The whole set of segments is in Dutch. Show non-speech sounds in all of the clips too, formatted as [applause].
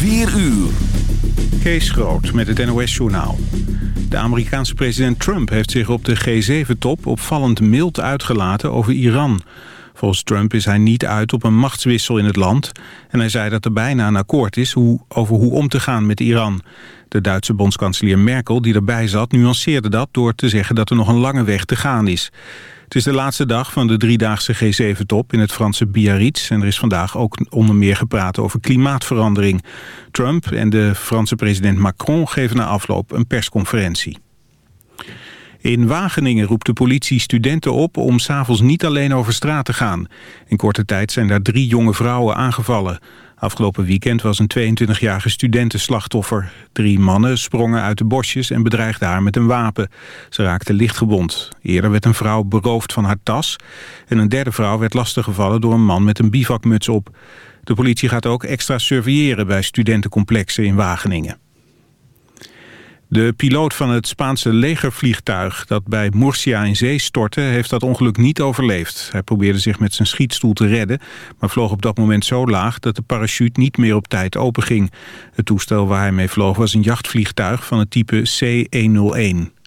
4 uur. Kees Groot met het NOS-journaal. De Amerikaanse president Trump heeft zich op de G7-top opvallend mild uitgelaten over Iran. Volgens Trump is hij niet uit op een machtswissel in het land... en hij zei dat er bijna een akkoord is hoe, over hoe om te gaan met Iran. De Duitse bondskanselier Merkel, die erbij zat, nuanceerde dat... door te zeggen dat er nog een lange weg te gaan is. Het is de laatste dag van de driedaagse G7-top in het Franse Biarritz... en er is vandaag ook onder meer gepraat over klimaatverandering. Trump en de Franse president Macron geven na afloop een persconferentie. In Wageningen roept de politie studenten op om s'avonds niet alleen over straat te gaan. In korte tijd zijn daar drie jonge vrouwen aangevallen. Afgelopen weekend was een 22-jarige studenten slachtoffer. Drie mannen sprongen uit de bosjes en bedreigden haar met een wapen. Ze raakte lichtgewond. Eerder werd een vrouw beroofd van haar tas. En een derde vrouw werd lastiggevallen door een man met een bivakmuts op. De politie gaat ook extra surveilleren bij studentencomplexen in Wageningen. De piloot van het Spaanse legervliegtuig dat bij Murcia in zee stortte... heeft dat ongeluk niet overleefd. Hij probeerde zich met zijn schietstoel te redden... maar vloog op dat moment zo laag dat de parachute niet meer op tijd openging. Het toestel waar hij mee vloog was een jachtvliegtuig van het type C-101.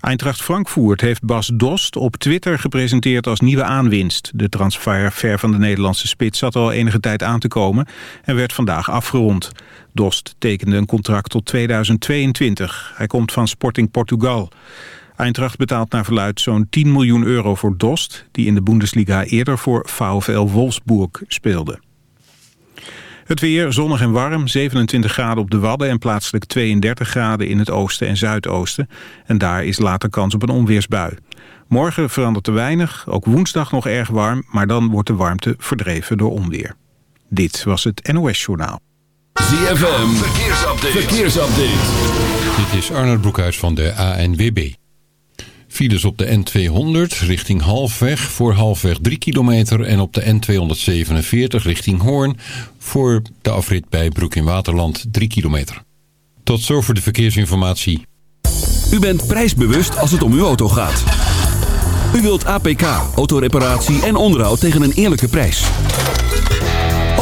Eintracht Frankfurt heeft Bas Dost op Twitter gepresenteerd als nieuwe aanwinst. De transfer van de Nederlandse spits zat al enige tijd aan te komen en werd vandaag afgerond. Dost tekende een contract tot 2022. Hij komt van Sporting Portugal. Eintracht betaalt naar verluid zo'n 10 miljoen euro voor Dost... die in de Bundesliga eerder voor VfL Wolfsburg speelde. Het weer zonnig en warm, 27 graden op de Wadden... en plaatselijk 32 graden in het oosten en zuidoosten. En daar is later kans op een onweersbui. Morgen verandert er weinig, ook woensdag nog erg warm... maar dan wordt de warmte verdreven door onweer. Dit was het NOS Journaal. ZFM, verkeersupdate. verkeersupdate. Dit is Arnold Broekhuis van de ANWB. Files op de N200 richting Halfweg voor Halfweg 3 kilometer... en op de N247 richting Hoorn voor de afrit bij Broek in Waterland 3 kilometer. Tot zover de verkeersinformatie. U bent prijsbewust als het om uw auto gaat. U wilt APK, autoreparatie en onderhoud tegen een eerlijke prijs.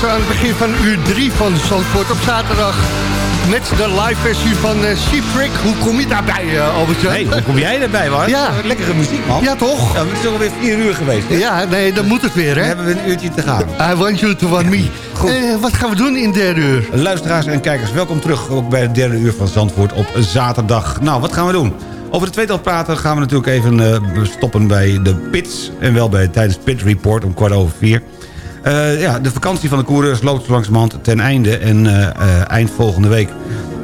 zo aan het begin van uur 3 van Zandvoort op zaterdag. Met de live versie van uh, Shipwreck. Hoe kom je daarbij, uh, Albertje? hey, hoe kom jij daarbij, man? Ja. Lekkere muziek, man. Ja, toch? Ja, het is alweer vier uur geweest. hè? Ja, nee, dan moet het weer, Dan hè? hebben we een uurtje te gaan. I want you to want me. [laughs] Goed. Eh, wat gaan we doen in derde uur? Luisteraars en kijkers, welkom terug ook bij het derde uur van Zandvoort op zaterdag. Nou, wat gaan we doen? Over de tweetal praten gaan we natuurlijk even eh, stoppen bij de pits. En wel bij, tijdens Pit Report om kwart over vier. Eh, ja, de vakantie van de coureurs loopt langzamerhand ten einde. En eh, eh, eind volgende week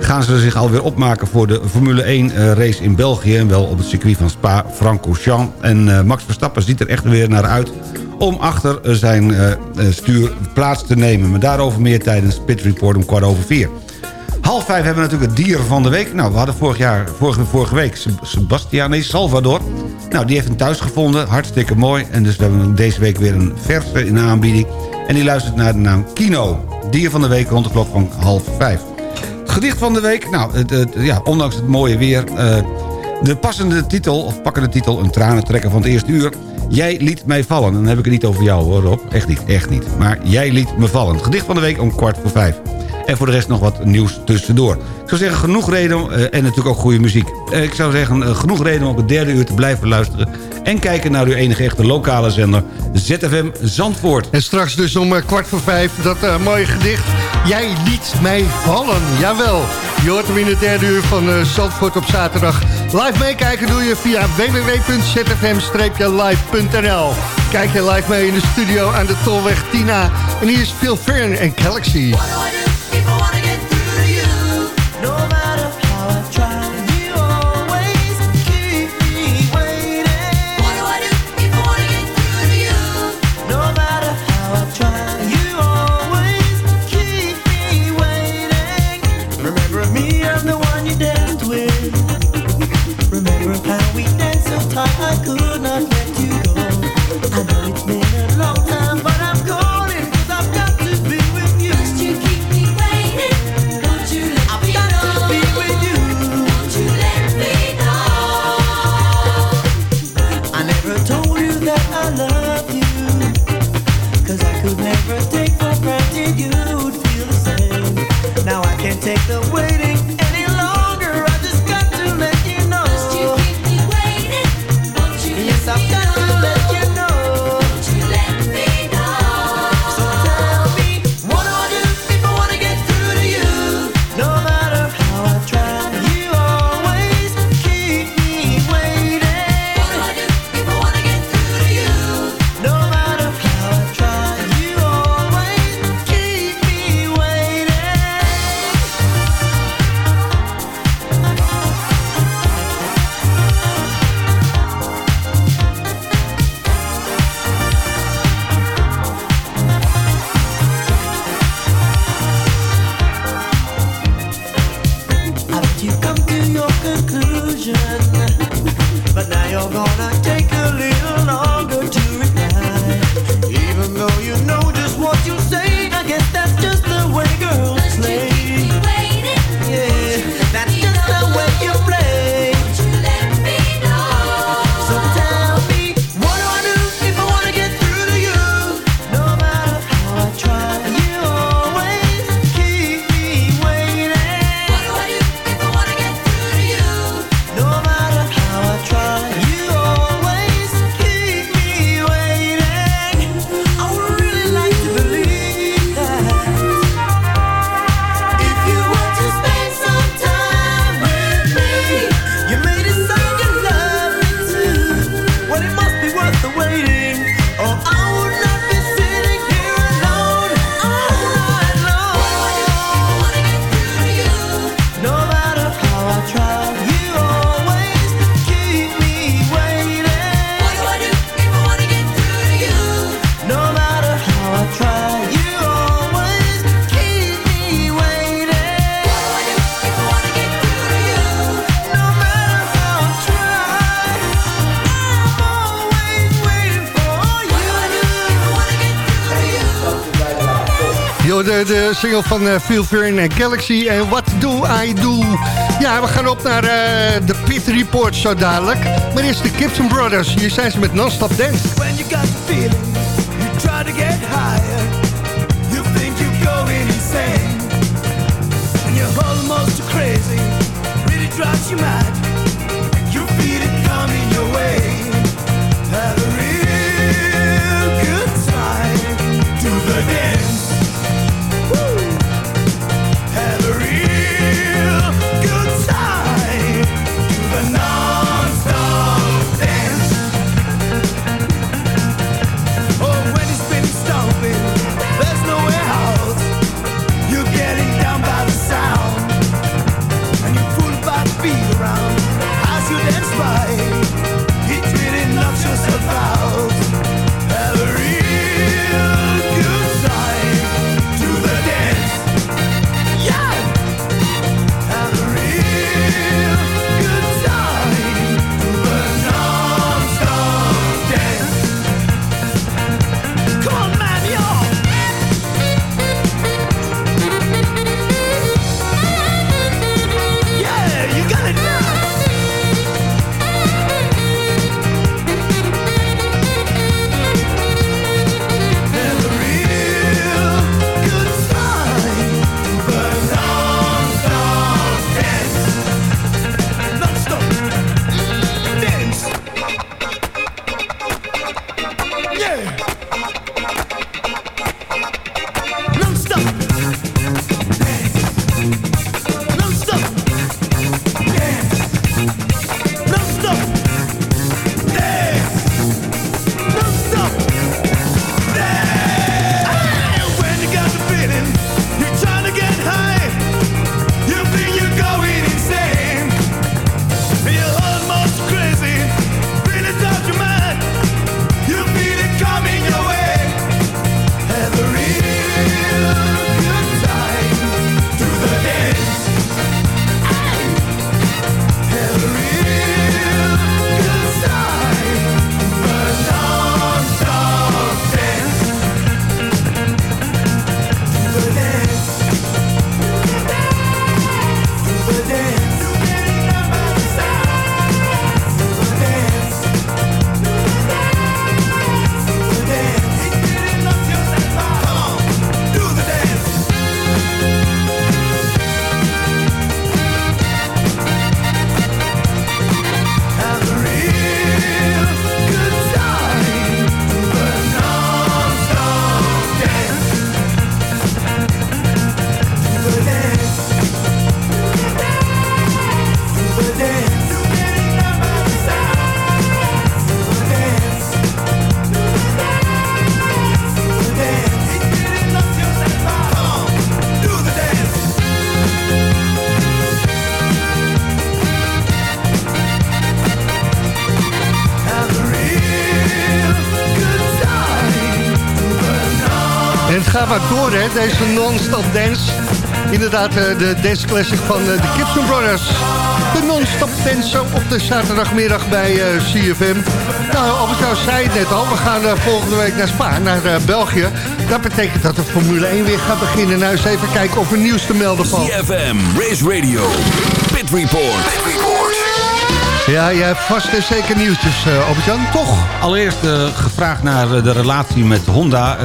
gaan ze zich alweer opmaken voor de Formule 1 eh, race in België. En wel op het circuit van Spa-Francorchamps. En Max Verstappen ziet er echt weer naar uit om achter zijn stuur plaats te nemen. Maar daarover meer tijdens Pit Report om kwart over vier. Half vijf hebben we natuurlijk het dier van de week. Nou, we hadden vorig jaar, vorige, vorige week Seb- Sebastian, Salvador. Nou, die heeft een thuis gevonden. Hartstikke mooi. En dus we hebben deze week weer een verse in aanbieding. En die luistert naar de naam Kino. Dier van de week rond de klok van half vijf. Het gedicht van de week. Nou, ja, ondanks het mooie weer... eh, de passende titel, of pakkende titel... een tranentrekker van het eerste uur... Jij liet mij vallen. En dan heb ik het niet over jou hoor Rob. Echt niet, echt niet. Maar jij liet me vallen. Gedicht van de week om kwart voor vijf. En voor de rest nog wat nieuws tussendoor. Ik zou zeggen, genoeg reden eh, en natuurlijk ook goede muziek. Eh, ik zou zeggen, eh, genoeg reden om op het derde uur te blijven luisteren... en kijken naar uw enige echte lokale zender ZFM Zandvoort. En straks dus om kwart voor vijf dat mooie gedicht. Jij liet mij vallen. Jawel. Je hoort hem in het derde uur van Zandvoort op zaterdag. Live meekijken doe je via www.zfm-live.nl Kijk je live mee in de studio aan de Tolweg Tina. En hier is Phil Fern en Galaxy. Single van eh, Phil Fern Galaxy en What Do I Do? Ja, we gaan op naar eh, de Pit Report zo dadelijk. Maar eerst de Gibson Brothers. Hier zijn ze met Non-Stop Dance. When you got the feeling, you try to get higher. You think you're going insane, and you're almost crazy. Really drives you mad. En het gaat maar door, hè, deze non-stop dance. Inderdaad, eh, de dance classic van eh, de Gibson Brothers. De non-stop dance op de zaterdagmiddag bij eh, CFM. Nou, Albert zei het net al, we gaan volgende week naar Spa, naar België. Dat betekent dat de Formule 1 weer gaat beginnen. Nou, eens even kijken of er nieuws te melden valt. CFM, Race Radio, Pit Report. Ja, jij hebt vast en zeker nieuwtjes, Albert-Jan, toch? Allereerst eh, gevraagd naar eh, de relatie met Honda.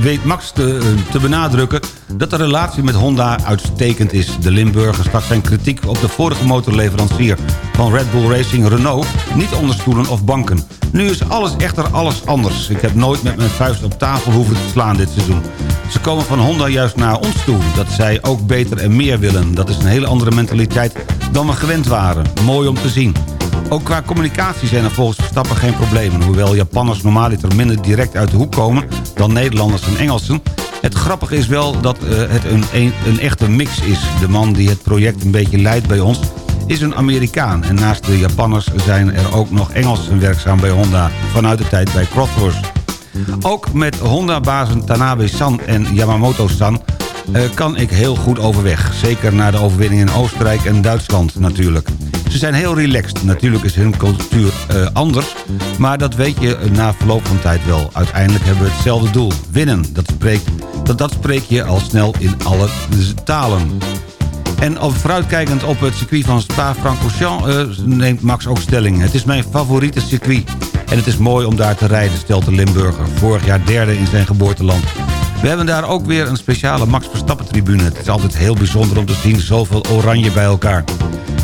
weet Max te, te benadrukken dat de relatie met Honda uitstekend is. De Limburger stak zijn kritiek op de vorige motorleverancier van Red Bull Racing Renault... niet onder stoelen of banken. Nu is alles echter alles anders. Ik heb nooit met mijn vuist op tafel hoeven te slaan dit seizoen. Ze komen van Honda juist naar ons toe. Dat zij ook beter en meer willen. Dat is een hele andere mentaliteit dan we gewend waren. Mooi om te zien. Ook qua communicatie zijn er volgens Verstappen geen problemen. Hoewel Japanners normaliter minder direct uit de hoek komen... dan Nederlanders en Engelsen... Het grappige is wel dat eh, het een, een, een echte mix is. De man die het project een beetje leidt bij ons is een Amerikaan. En naast de Japanners zijn er ook nog Engelsen werkzaam bij Honda... vanuit de tijd bij Crossworth. Ook met Honda-bazen Tanabe-san en Yamamoto-san... eh, kan ik heel goed overweg. Zeker na de overwinning in Oostenrijk en Duitsland natuurlijk. Ze zijn heel relaxed. Natuurlijk is hun cultuur eh, anders. Maar dat weet je na verloop van tijd wel. Uiteindelijk hebben we hetzelfde doel. Winnen. Dat, spreekt, dat, dat spreek je al snel in alle talen. En vooruitkijkend op het circuit van Spa-Francorchamps eh, neemt Max ook stelling. Het is mijn favoriete circuit. En het is mooi om daar te rijden, stelt de Limburger. Vorig jaar derde in zijn geboorteland. We hebben daar ook weer een speciale Max Verstappen tribune. Het is altijd heel bijzonder om te zien zoveel oranje bij elkaar.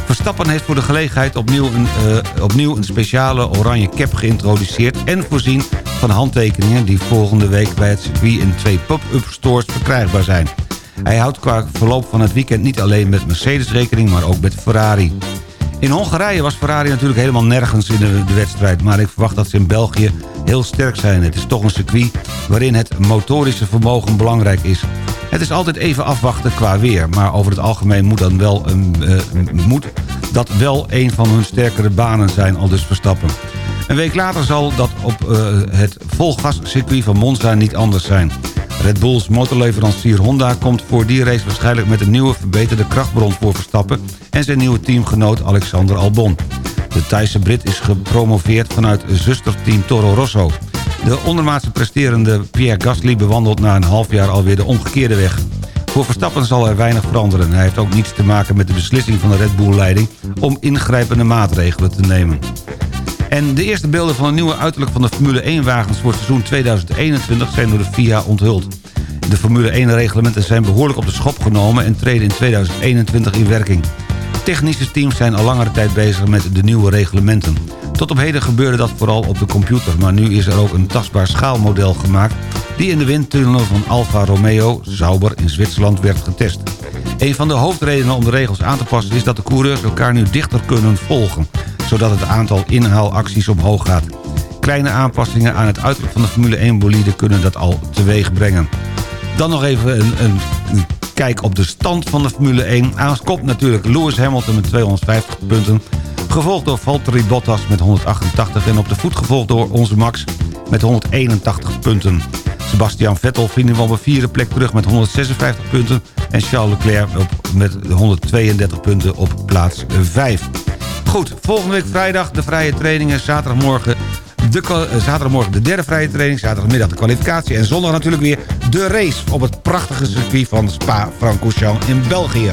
Verstappen heeft voor de gelegenheid opnieuw een, eh, opnieuw een speciale oranje cap geïntroduceerd... en voorzien van handtekeningen die volgende week bij het circuit in twee pop-up stores verkrijgbaar zijn. Hij houdt qua verloop van het weekend niet alleen met Mercedes rekening, maar ook met Ferrari. In Hongarije was Ferrari natuurlijk helemaal nergens in de, de wedstrijd... maar ik verwacht dat ze in België heel sterk zijn. Het is toch een circuit waarin het motorische vermogen belangrijk is. Het is altijd even afwachten qua weer... maar over het algemeen moet, dan wel een, eh, moet dat wel een van hun sterkere banen zijn, al dus Verstappen. Een week later zal dat op eh, het volgascircuit van Monza niet anders zijn. Red Bulls motorleverancier Honda komt voor die race waarschijnlijk met een nieuwe verbeterde krachtbron voor Verstappen en zijn nieuwe teamgenoot Alexander Albon. De Thaise Brit is gepromoveerd vanuit zusterteam Toro Rosso. De ondermaatse presterende Pierre Gasly bewandelt na een half jaar alweer de omgekeerde weg. Voor Verstappen zal er weinig veranderen. Hij heeft ook niets te maken met de beslissing van de Red Bull-leiding... om ingrijpende maatregelen te nemen. En de eerste beelden van een nieuwe uiterlijk van de Formule 1-wagens... voor het seizoen 2021 zijn door de FIA onthuld. De Formule 1-reglementen zijn behoorlijk op de schop genomen... en treden in 2021 in werking. Technische teams zijn al langere tijd bezig met de nieuwe reglementen. Tot op heden gebeurde dat vooral op de computer... maar nu is er ook een tastbaar schaalmodel gemaakt... die in de windtunnel van Alfa Romeo, Sauber in Zwitserland, werd getest. Een van de hoofdredenen om de regels aan te passen... is dat de coureurs elkaar nu dichter kunnen volgen... zodat het aantal inhaalacties omhoog gaat. Kleine aanpassingen aan het uiterlijk van de Formule 1-bolide... kunnen dat al teweeg brengen. Dan nog even een, een, kijk op de stand van de Formule 1. Aan kop natuurlijk Lewis Hamilton met 250 punten. Gevolgd door Valtteri Bottas met 188. En op de voet gevolgd door onze Max met 181 punten. Sebastian Vettel vindt wel op een vierde plek terug met 156 punten. En Charles Leclerc op, met 132 punten op plaats 5. Goed, volgende week vrijdag de vrije trainingen. Zaterdagmorgen de, eh, zaterdagmorgen de derde vrije training. Zaterdagmiddag de kwalificatie. En zondag natuurlijk weer de race op het prachtige circuit van Spa-Francorchamps in België.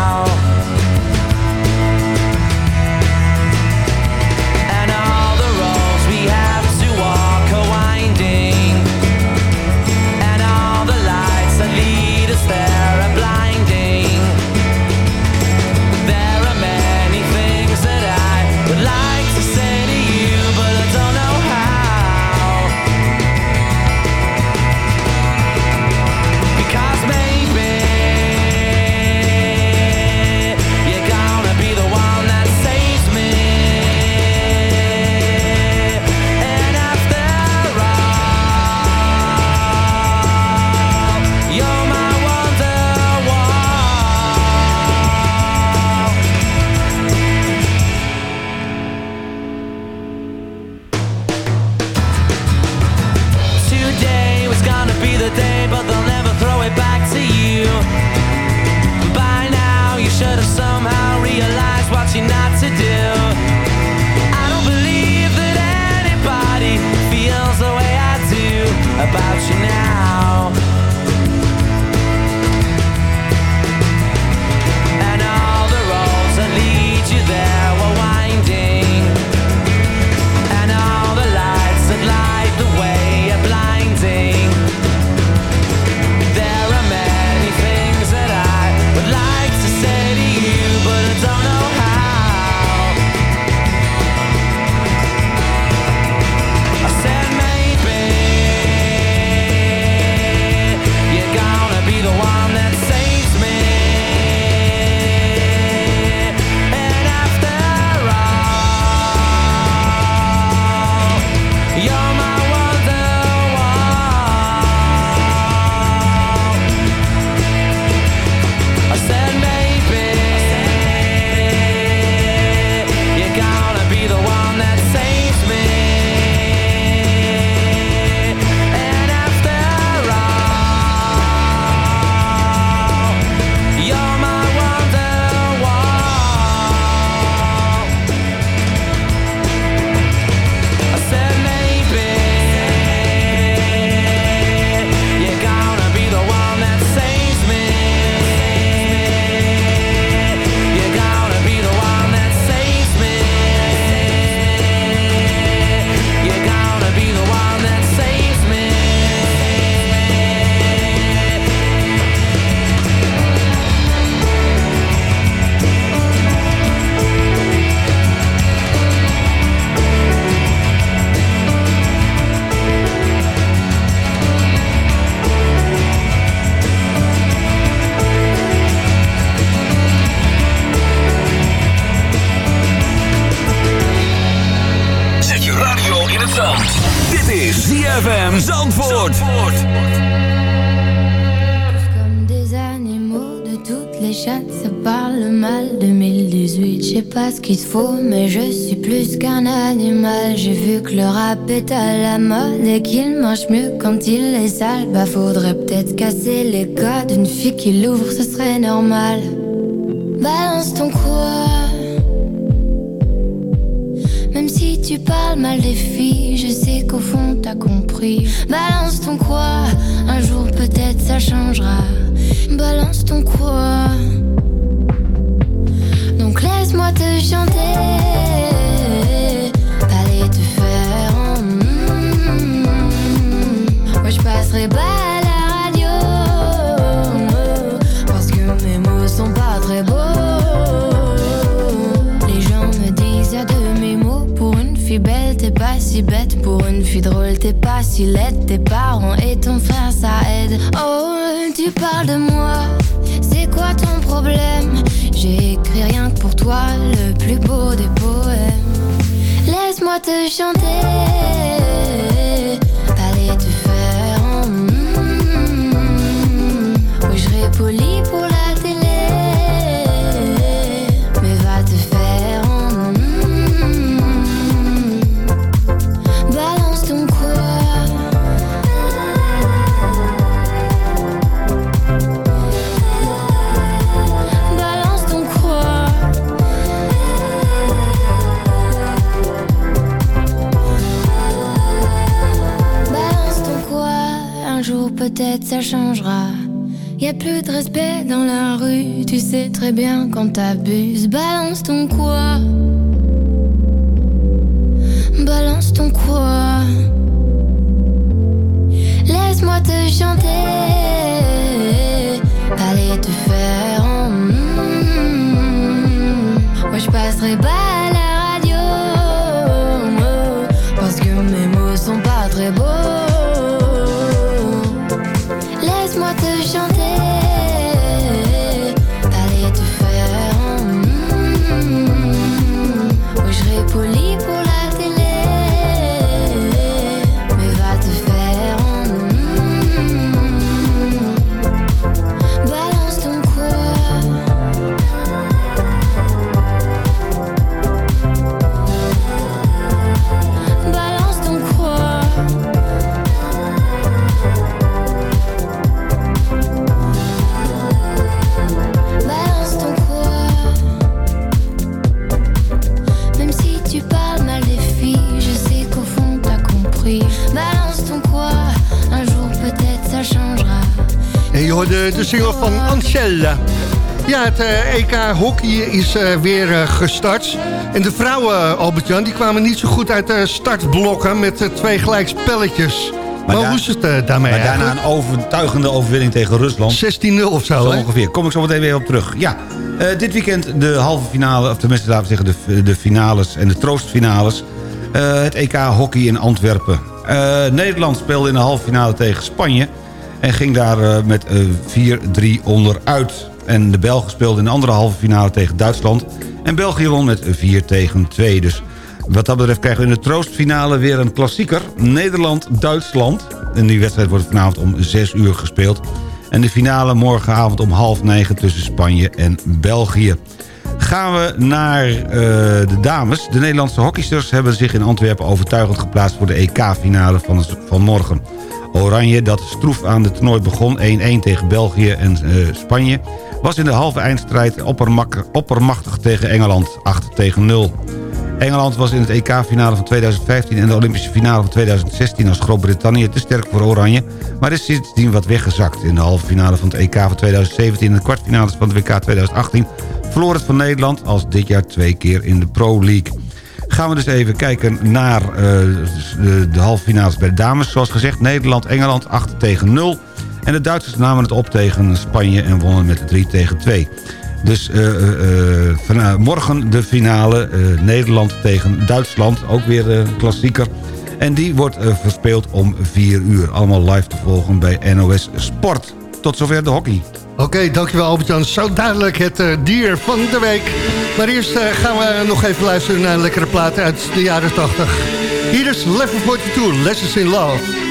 À la mode et qu'il marche mieux quand il est sale. Bah faudrait peut-être casser les codes. Une fille qui l'ouvre, ce serait normal. Balance ton quoi. Même si tu parles mal des filles, je sais qu'au fond t'as compris. Balance ton quoi, un jour peut-être ça changera. Balance ton quoi. Donc laisse-moi te chanter. Pas à la radio. Parce que mes mots sont pas très beaux. Les gens me disent de mes mots. Pour une fille belle t'es pas si bête. Pour une fille drôle t'es pas si laide. Tes parents et ton frère ça aide. Oh tu parles de moi. C'est quoi ton problème? J'ai écrit rien que pour toi Le plus beau des poèmes. Laisse-moi te chanter poli pour la télé. Mais va te faire en. Balance ton quoi Balance ton quoi Balance ton quoi Un jour peut-être ça changera y a plus de respect dans la rue, tu sais très bien quand t'abuses. Balance ton quoi? Balance ton quoi? Laisse-moi te chanter Aller te faire en. Moi je passerai pas de single van Ansel. Ja, het eh, EK hockey is eh, weer eh, gestart. En de vrouwen, Albert-Jan, die kwamen niet zo goed uit de startblokken... met eh, twee gelijk spelletjes. Maar, daar- hoe is het eh, daarmee Maar daarna een overtuigende overwinning tegen Rusland. 16-0 of zo, Zo ongeveer. Kom ik zo meteen weer op terug. Ja, eh, dit weekend de halve finale, of tenminste laten we zeggen de, de finales en de troostfinales. Eh, het EK hockey in Antwerpen. Eh, Nederland speelde in de halve finale tegen Spanje. En ging daar eh, met eh, 4-3 onderuit. En de Belgen speelden in de andere halve finale tegen Duitsland. En België won met 4 tegen 2. Dus wat dat betreft krijgen we in de troostfinale weer een klassieker. Nederland-Duitsland. En die wedstrijd wordt vanavond om 6 uur gespeeld. En de finale morgenavond om half negen tussen Spanje en België. Gaan we naar eh, de dames. De Nederlandse hockeysters hebben zich in Antwerpen overtuigend geplaatst... voor de EK-finale van, van morgen. Oranje, dat stroef aan het toernooi begon... 1-1 tegen België en eh, Spanje... was in de halve eindstrijd oppermachtig tegen Engeland. 8 tegen 0. Engeland was in het EK-finale van 2015 en de Olympische finale van 2016 als Groot-Brittannië te sterk voor Oranje, maar is sindsdien wat weggezakt. In de halve finale van het EK van 2017 en de kwartfinales van het WK 2018 verloor het van Nederland als dit jaar twee keer in de Pro League. Gaan we dus even kijken naar eh, de, halve finales bij de dames. Zoals gezegd, Nederland-Engeland 8 tegen 0. En de Duitsers namen het op tegen Spanje en wonnen met 3 tegen 2. Dus eh, morgen de finale Nederland tegen Duitsland. Ook weer een klassieker. En die wordt verspeeld om 4 uur. Allemaal live te volgen bij NOS Sport. Tot zover de hockey. Oké, dankjewel Albert-Jan. Zo duidelijk het dier van de week. Maar eerst eh, gaan we nog even luisteren naar lekkere plaat uit de jaren 80. Hier is Level 42, Lessons in Love.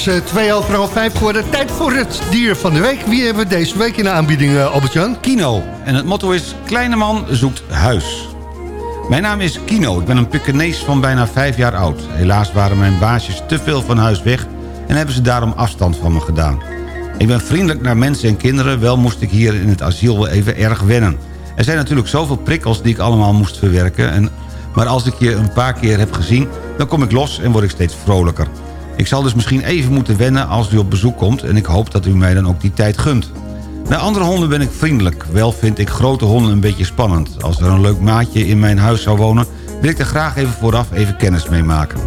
Is eh, twee half vijf geworden. Tijd voor het dier van de week. Wie hebben we deze week in de aanbieding, eh, Albert-Jan? Kino. En het motto is... Kleine man zoekt huis. Mijn naam is Kino. Ik ben een Pekkenees van bijna vijf jaar oud. Helaas waren mijn baasjes te veel van huis weg... en hebben ze daarom afstand van me gedaan. Ik ben vriendelijk naar mensen en kinderen... wel moest ik hier in het asiel wel even erg wennen. Er zijn natuurlijk zoveel prikkels die ik allemaal moest verwerken... En, maar als ik je een paar keer heb gezien... dan kom ik los en word ik steeds vrolijker. Ik zal dus misschien even moeten wennen als u op bezoek komt... en ik hoop dat u mij dan ook die tijd gunt. Bij andere honden ben ik vriendelijk. Wel vind ik grote honden een beetje spannend. Als er een leuk maatje in mijn huis zou wonen... wil ik er graag even vooraf even kennis mee maken.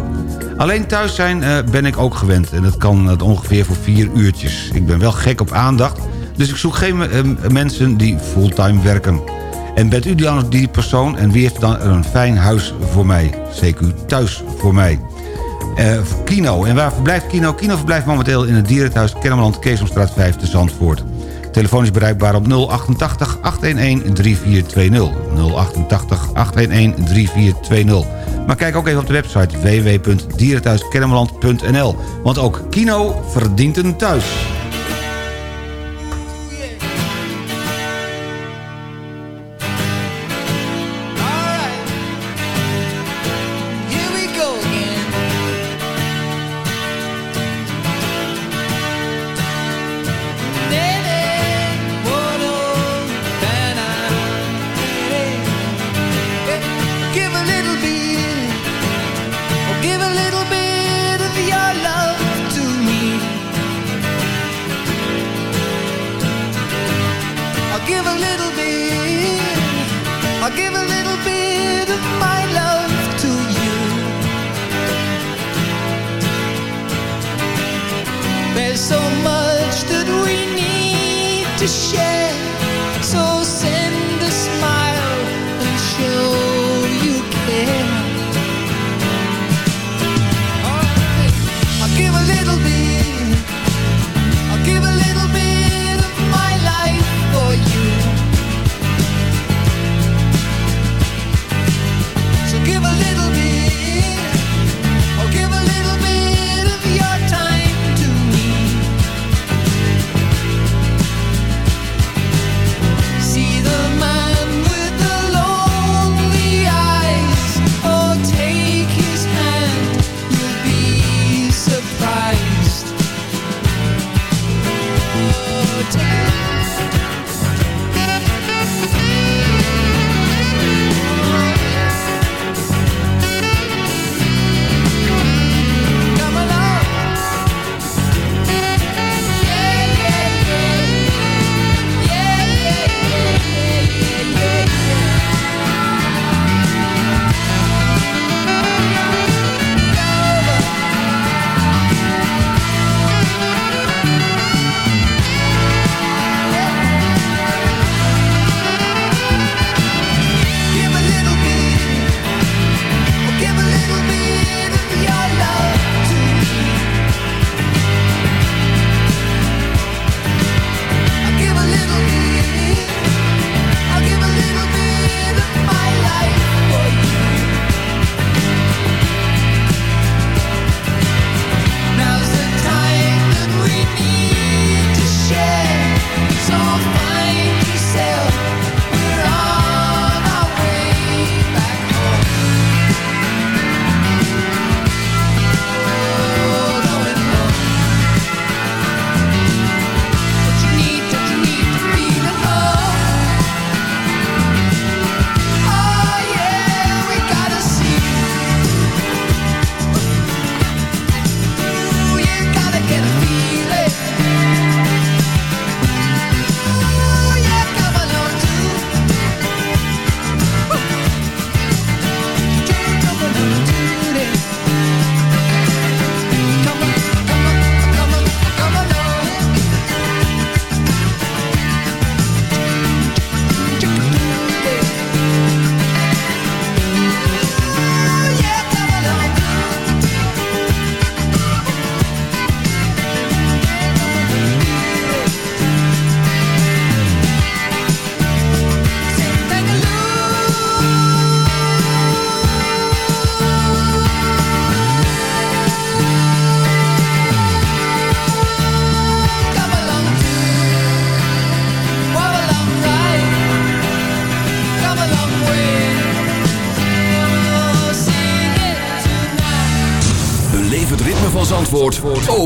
Alleen thuis zijn eh, ben ik ook gewend. En dat kan het ongeveer voor vier uurtjes. Ik ben wel gek op aandacht. Dus ik zoek geen eh, mensen die fulltime werken. En bent u dan die persoon? En wie heeft dan een fijn huis voor mij? CQ thuis voor mij. Eh, Kino. En waar verblijft Kino? Kino verblijft momenteel in het dierenthuis Kennemerland Keesomstraat 5 te Zandvoort. Telefoon is bereikbaar op 088 811 3420. 088 811 3420. Maar kijk ook even op de website www.dierenthuiskennemerland.nl. Want ook Kino verdient een thuis.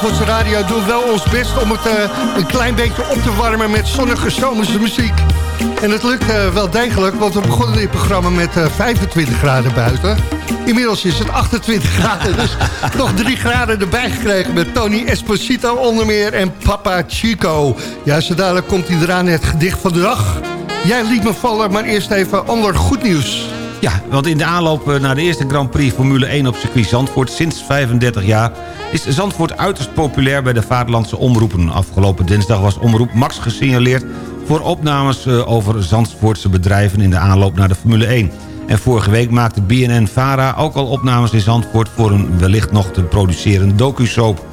Zandvoortse Radio doen wel ons best om het eh, een klein beetje op te warmen met zonnige zomerse muziek. En het lukt eh, wel degelijk, want we begonnen dit programma met eh, 25 graden buiten. Inmiddels is het 28 graden, dus [laughs] nog 3 graden erbij gekregen met Tony Esposito onder meer en Papa Chico. Ja, zo dadelijk komt hij eraan het gedicht van de dag. Jij liet me vallen, maar eerst even ander goed nieuws. Ja, want in de aanloop eh, naar de eerste Grand Prix Formule 1 op circuit Zandvoort sinds 35 jaar... is Zandvoort uiterst populair bij de vaderlandse omroepen. Afgelopen dinsdag was omroep Max gesignaleerd... voor opnames eh, over Zandvoortse bedrijven in de aanloop naar de Formule 1. En vorige week maakte BNN-VARA ook al opnames in Zandvoort... voor een wellicht nog te produceren docu-soap.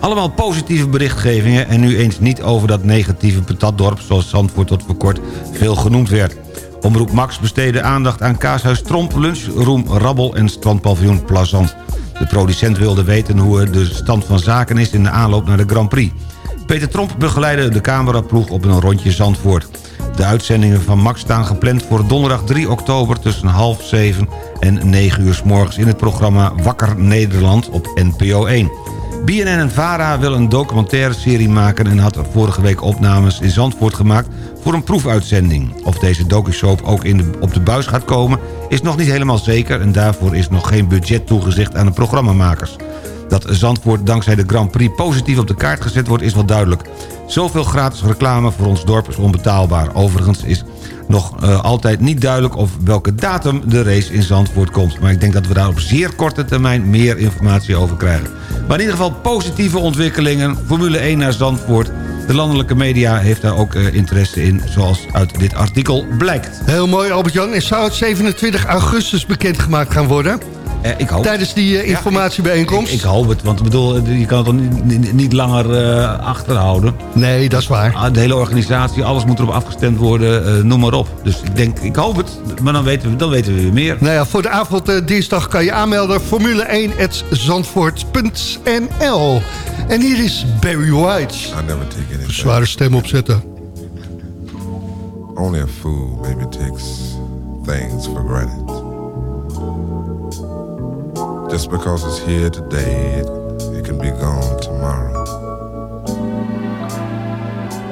Allemaal positieve berichtgevingen en nu eens niet over dat negatieve patatdorp... zoals Zandvoort tot voor kort veel genoemd werd. Omroep Max besteedde aandacht aan Kaashuis Tromp, Lunchroom Rabbel en strandpaviljoen Plazant. De producent wilde weten hoe de stand van zaken is in de aanloop naar de Grand Prix. Peter Tromp begeleidde de cameraploeg op een rondje Zandvoort. De uitzendingen van Max staan gepland voor donderdag 3 oktober... tussen half 7 en 9 uur s morgens in het programma Wakker Nederland op NPO 1. BNN en VARA wil een documentaire serie maken... en had vorige week opnames in Zandvoort gemaakt voor een proefuitzending. Of deze docusoap ook in de, op de buis gaat komen is nog niet helemaal zeker... en daarvoor is nog geen budget toegezegd aan de programmamakers. Dat Zandvoort dankzij de Grand Prix positief op de kaart gezet wordt is wel duidelijk. Zoveel gratis reclame voor ons dorp is onbetaalbaar. Overigens is nog eh, altijd niet duidelijk of welke datum de race in Zandvoort komt. Maar ik denk dat we daar op zeer korte termijn meer informatie over krijgen. Maar in ieder geval positieve ontwikkelingen. Formule 1 naar Zandvoort. De landelijke media heeft daar ook eh, interesse in, zoals uit dit artikel blijkt. Heel mooi, Albert-Jan. En zou het 27 augustus bekendgemaakt gaan worden? Eh, ik hoop Tijdens die eh, informatiebijeenkomst? Ik, ik hoop het, want ik bedoel, eh, je kan het dan niet, niet, langer eh, achterhouden. Nee, dat is waar. Ah, De hele organisatie, alles moet erop afgestemd worden, eh, noem maar op. Dus ik denk, ik hoop het, maar dan weten we, dan weten we weer meer. Nou ja, voor de avond dinsdag kan je aanmelden. Formule1.zandvoort.nl En hier is Barry White. I never take anything. Zware stem opzetten. Only a fool maybe takes things for granted. Just because it's here today, it, it can be gone tomorrow.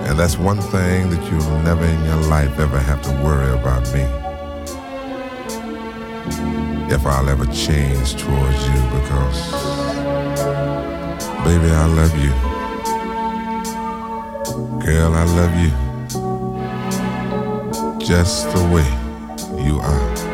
And that's one thing that you'll never in your life ever have to worry about me. If I'll ever change towards you because, baby, I love you. Girl, I love you. Just the way you are.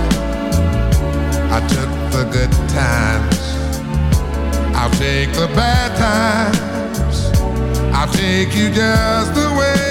Took the good times. I'll take the bad times. I'll take you just the way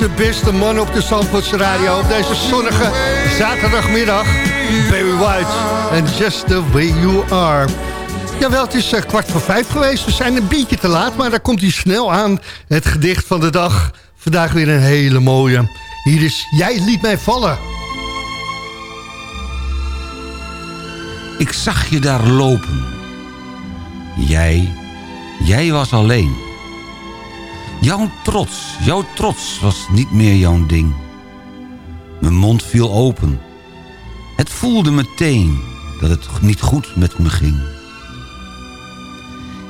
Deze beste man op de Zandvoortse Radio. Op deze zonnige zaterdagmiddag. Barry White. And just the way you are. Jawel, het is eh, kwart voor vijf geweest. We zijn een beetje te laat, maar daar komt hij snel aan. Het gedicht van de dag. Vandaag weer een hele mooie. Hier is Jij liet mij vallen. Ik zag je daar lopen. Jij, jij was alleen. Jouw trots, jouw trots was niet meer jouw ding. Mijn mond viel open. Het voelde meteen dat het niet goed met me ging.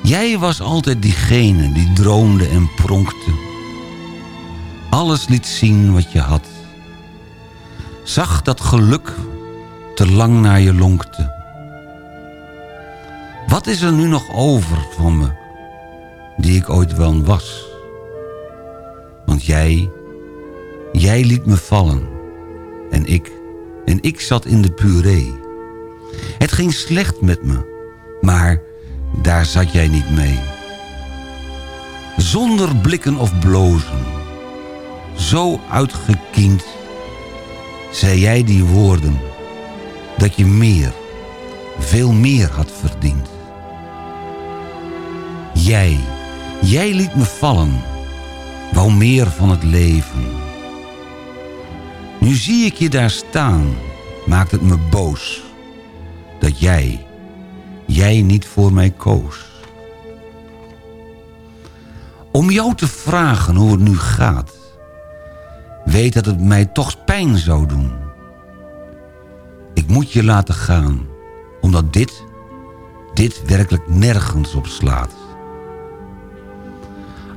Jij was altijd diegene die droomde en pronkte. Alles liet zien wat je had. Zag dat geluk te lang naar je lonkte. Wat is er nu nog over van me, die ik ooit wel was? Want jij, jij liet me vallen. En ik, en ik zat in de puree. Het ging slecht met me, maar daar zat jij niet mee. Zonder blikken of blozen. Zo uitgekiend zei jij die woorden. Dat je meer, veel meer had verdiend. Jij, jij liet me vallen. Wou meer van het leven. Nu zie ik je daar staan, maakt het me boos. Dat jij, jij niet voor mij koos. Om jou te vragen hoe het nu gaat. Weet dat het mij toch pijn zou doen. Ik moet je laten gaan, omdat dit, dit werkelijk nergens op slaat.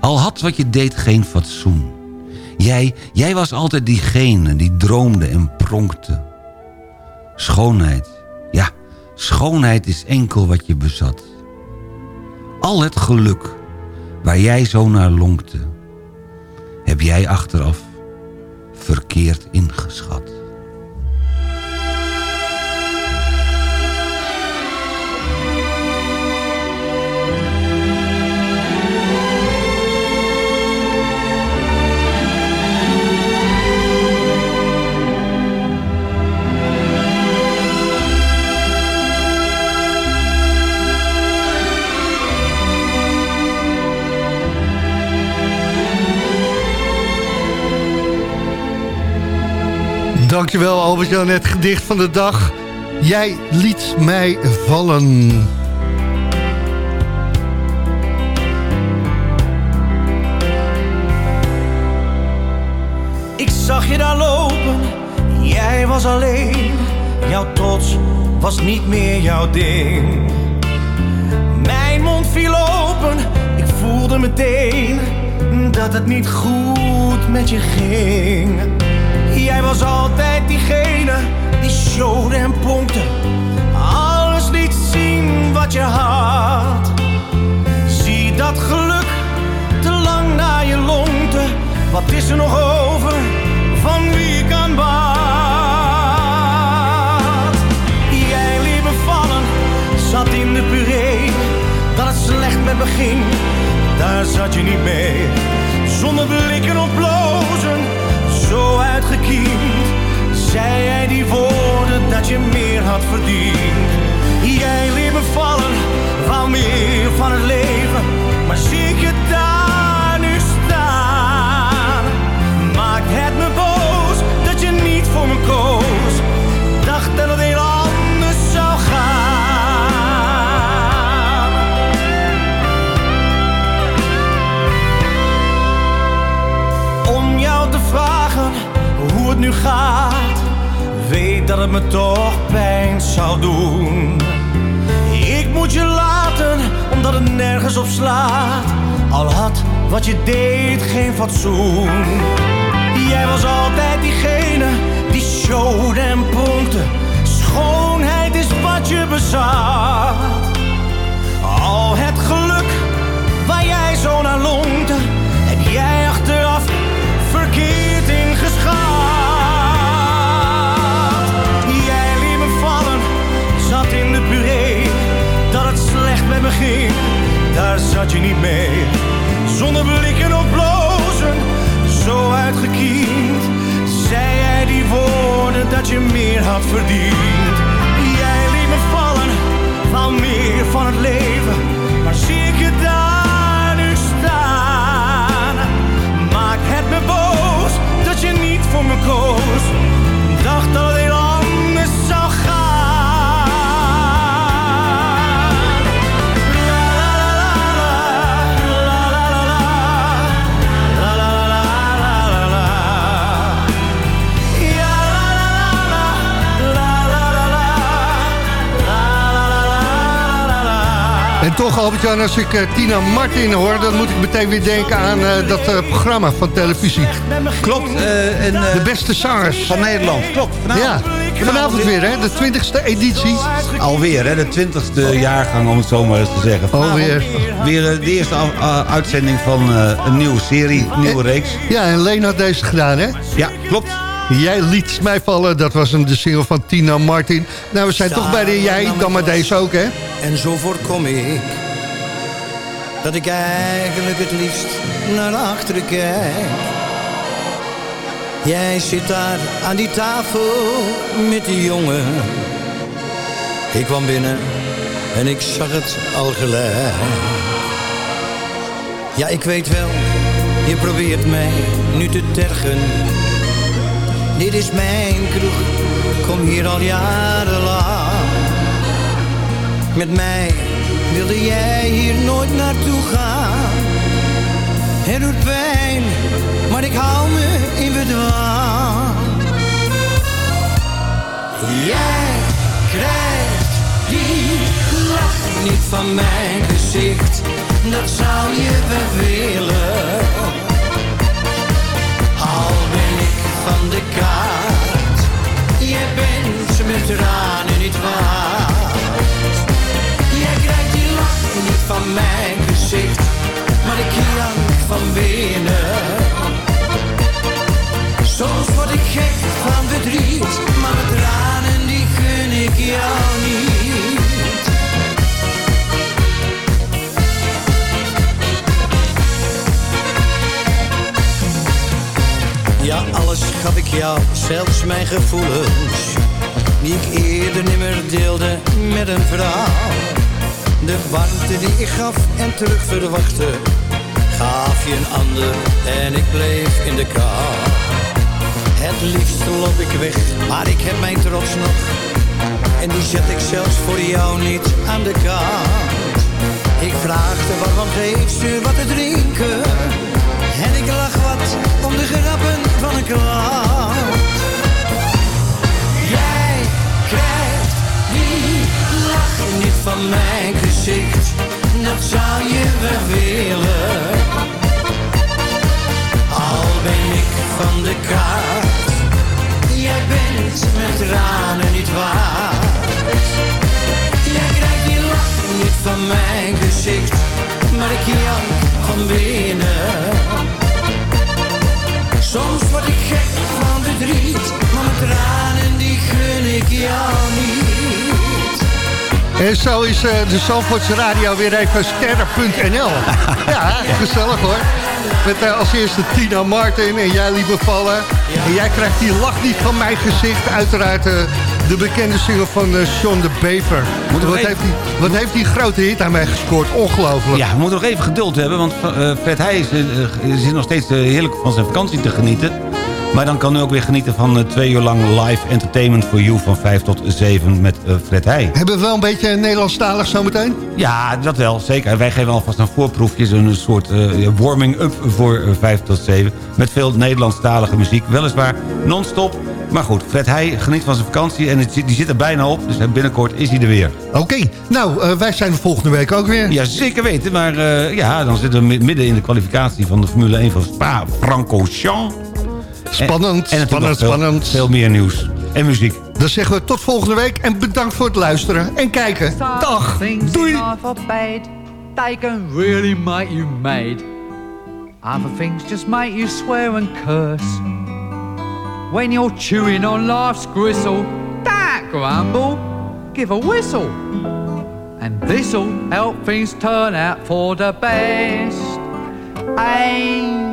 Al had wat je deed geen fatsoen. Jij, jij was altijd diegene die droomde en pronkte. Schoonheid, ja, schoonheid is enkel wat je bezat. Al het geluk waar jij zo naar lonkte, heb jij achteraf verkeerd ingeschat. Dankjewel Albert-Jan, het gedicht van de dag. Jij liet mij vallen. Ik zag je daar lopen, jij was alleen. Jouw trots was niet meer jouw ding. Mijn mond viel open, ik voelde meteen dat het niet goed met je ging. Jij was altijd diegene die showde en pompte. Alles liet zien wat je had. Zie dat geluk te lang naar je lonkte. Wat is er nog over van wie ik aan bad? Jij liet me vallen, zat in de puree. Dat het slecht met me ging, daar zat je niet mee. Zonder blikken of blozen, uitgekiend. Zei jij die woorden dat je meer had verdiend. Jij liet me vallen, wou meer van het leven. Maar zie ik je daar het nu gaat. Weet dat het me toch pijn zou doen. Ik moet je laten, omdat het nergens op slaat. Al had wat je deed geen fatsoen. Jij was altijd diegene die showde en pronkte. Schoonheid is wat je bezat. Al het geluk zat je niet mee. Zonder blikken of blozen, zo uitgekiend, zei jij die woorden dat je meer had verdiend. Jij liet me vallen, wou meer van het leven, maar zie ik je daar nu staan. Maak het me boos dat je niet voor me koos. En toch, Albert-Jan, als ik eh, Tina Martin hoor... dan moet ik meteen weer denken aan eh, dat eh, programma van televisie. Klopt. en, de beste zangers. Van Nederland. Klopt. Vanavond. Ja, vanavond weer, hè? De 20ste editie. Alweer, hè? De twintigste jaargang, om het zo maar eens te zeggen. Alweer. Weer de eerste uitzending van een nieuwe serie, een nieuwe reeks. Ja, en Leen had deze gedaan, hè? Ja, klopt. Jij liet mij vallen, dat was een de single van Tina Martin. Nou, we zijn toch bij de jij, dan maar deze ook, hè? En zo voorkom ik dat ik eigenlijk het liefst naar achteren kijk. Jij zit daar aan die tafel met die jongen. Ik kwam binnen en ik zag het al gelijk. Ja, ik weet wel, je probeert mij nu te tergen. Dit is mijn kroeg, kom hier al jarenlang. Met mij wilde jij hier nooit naartoe gaan. Het doet pijn, maar ik hou me in bedwang. Jij krijgt die lach niet van mijn gezicht, dat zou je wel willen. Al ben ik van de kaart, jij bent met tranen niet waard. Van mijn gezicht, maar ik jank van binnen. Soms word ik gek van verdriet, maar mijn tranen die gun ik jou niet. Ja, alles gaf ik jou, zelfs mijn gevoelens, die ik eerder nimmer deelde met een vrouw. De warmte die ik gaf en terug verwachtte, gaf je een ander en ik bleef in de kou. Het liefst loop ik weg, maar ik heb mijn trots nog. En die zet ik zelfs voor jou niet aan de kant. Ik vraagde waarom geeft ze wat te drinken. En ik lach wat om de grappen van een klant. Van mijn gezicht. Dat zou je wel willen. Al ben ik van de kaart. Jij bent met tranen niet waard. Jij krijgt die lach niet van mijn gezicht. Maar ik jank van binnen. En zo is eh, de Zandvoortse Radio weer even sterren.nl. [laughs] Ja, gezellig hoor. Met eh, als eerste Tina Martin en jij lieve vallen. En jij krijgt die lach niet van mijn gezicht. Uiteraard eh, de bekende single van Sean de Bever. Moeten we Wat, even- heeft die, wat heeft die grote hit aan mij gescoord? Ongelooflijk. Ja, we moeten nog even geduld hebben, want eh, Fred Heij is, nog steeds heerlijk van zijn vakantie te genieten. Maar dan kan u ook weer genieten van eh, twee uur lang live entertainment for you van 5 tot 7 met eh, Fred Heij. Hebben we wel een beetje Nederlandstalig zometeen? Ja, dat wel, zeker. Wij geven alvast een voorproefje, een soort eh, warming-up voor eh, 5 tot 7. Met veel Nederlandstalige muziek, weliswaar non-stop. Maar goed, Fred Heij geniet van zijn vakantie en het die zit er bijna op. Dus binnenkort is hij er weer. Oké, nou, wij zijn er volgende week ook weer. Ja, zeker weten. Maar ja, dan zitten we mi- midden in de kwalificatie van de Formule 1 van Spa-Francorchamps. Spannend, En, en spannend, veel, spannend. Veel meer nieuws en muziek. Dan zeggen we tot volgende week en bedankt voor het luisteren en kijken. Dag, doei! they can really make you mad. Other things just make you swear and curse. When you're chewing on life's gristle, don't grumble, give a whistle. And this'll help things turn out for the best. And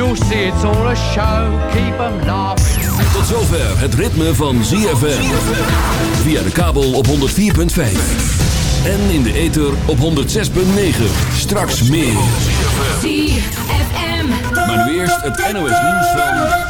You'll see it's all a show, keep 'em laughing. Tot zover het ritme van ZFM. Via de kabel op 104.5. En in de ether op 106.9. Straks meer. ZFM. Maar nu eerst het NOS nieuws van...